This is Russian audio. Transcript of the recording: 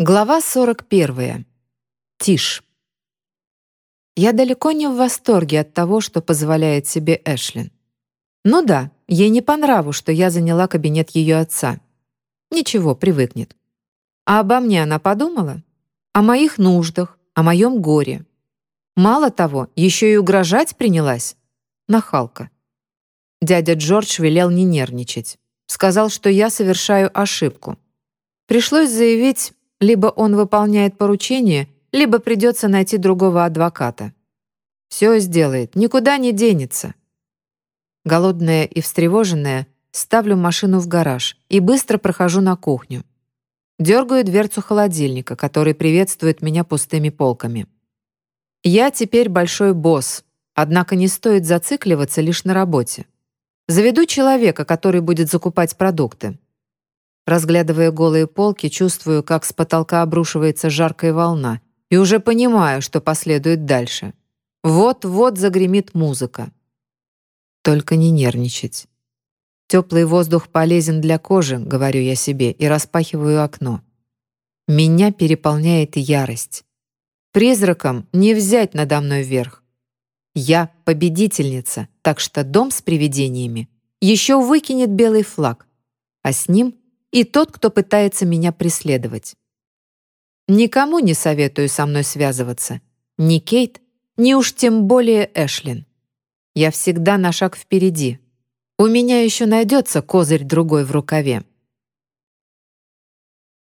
Глава 41. Тишь. Я далеко не в восторге от того, что позволяет себе Эшлин. Ну да, ей не по нраву, что я заняла кабинет ее отца. Ничего, привыкнет. А обо мне она подумала? О моих нуждах, о моем горе. Мало того, еще и угрожать принялась. Нахалка. Дядя Джордж велел не нервничать. Сказал, что я совершаю ошибку. Пришлось заявить, либо он выполняет поручение, либо придется найти другого адвоката. Все сделает, никуда не денется. Голодная и встревоженная, ставлю машину в гараж и быстро прохожу на кухню. Дергаю дверцу холодильника, который приветствует меня пустыми полками. Я теперь большой босс, однако не стоит зацикливаться лишь на работе. Заведу человека, который будет закупать продукты. Разглядывая голые полки, чувствую, как с потолка обрушивается жаркая волна, и уже понимаю, что последует дальше. Вот-вот загремит музыка. Только не нервничать. Теплый воздух полезен для кожи, говорю я себе, и распахиваю окно. Меня переполняет ярость. Призраком не взять надо мной верх. Я победительница, так что дом с привидениями еще выкинет белый флаг, а с ним и тот, кто пытается меня преследовать. Никому не советую со мной связываться. Ни Кейт, ни уж тем более Эшлин. Я всегда на шаг впереди. У меня еще найдется козырь другой в рукаве.